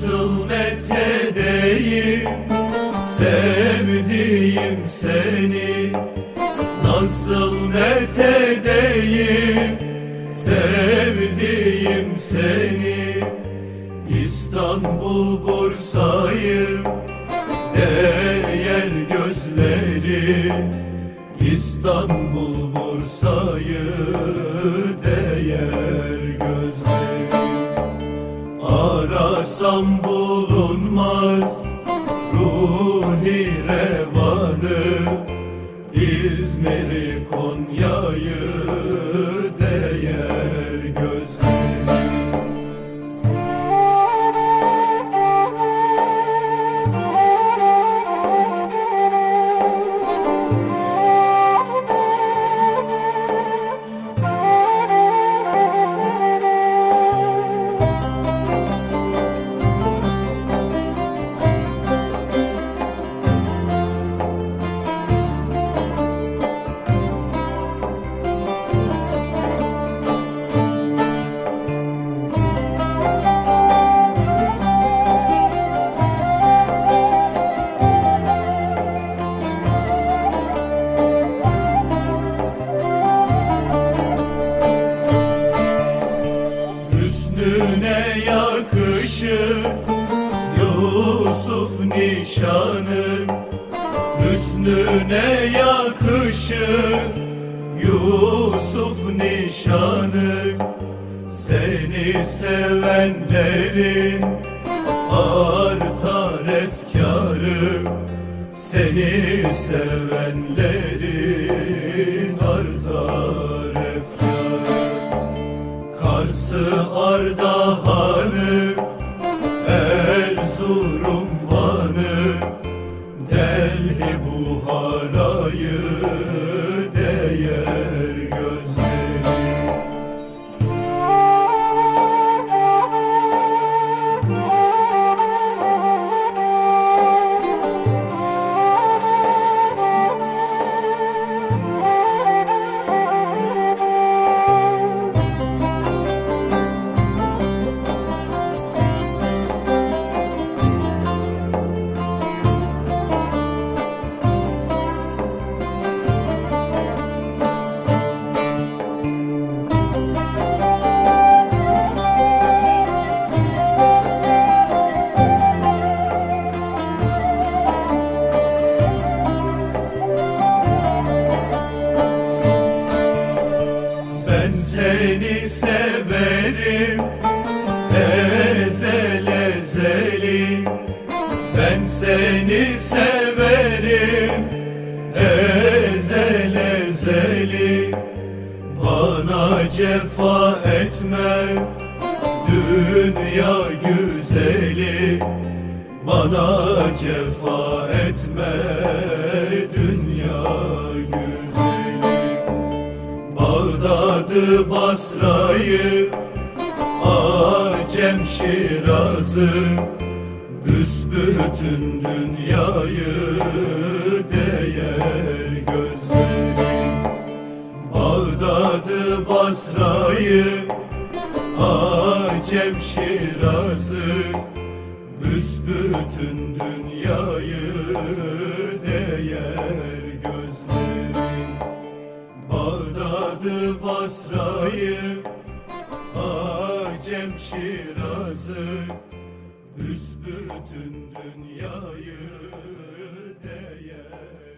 nasıl methedeyim Sevdiğim seni. Nasıl methedeyim Sevdiğim seni. İstanbul Bursa'yım Değer gözlerim. İstanbul Bursa'yı değer. Arasam bulunmaz. Ruhi revanı İzmir'i Konya'yı Nişanı Hüsnüne yakışır Yusuf nişanı Seni sevenlerin artar efkarı Seni sevenlerin artar efkarı. Karsı Ardahan'ı Erzurum Hara. Severim ezel ezeli Ben seni severim. Ezel Bana cefa etme. Dünya güzeli. Bana cefa etme. Dünya güzeli. Bağdat'ı Basra'yı Acem Şiraz'ı Büsbütün dünyayı değer gözleri Bağdat'ı Basra'yı Acem Şiraz'ı Büsbütün dünyayı değer gözleri Bağdat'ı Basra'yı bütün dünyayı değer.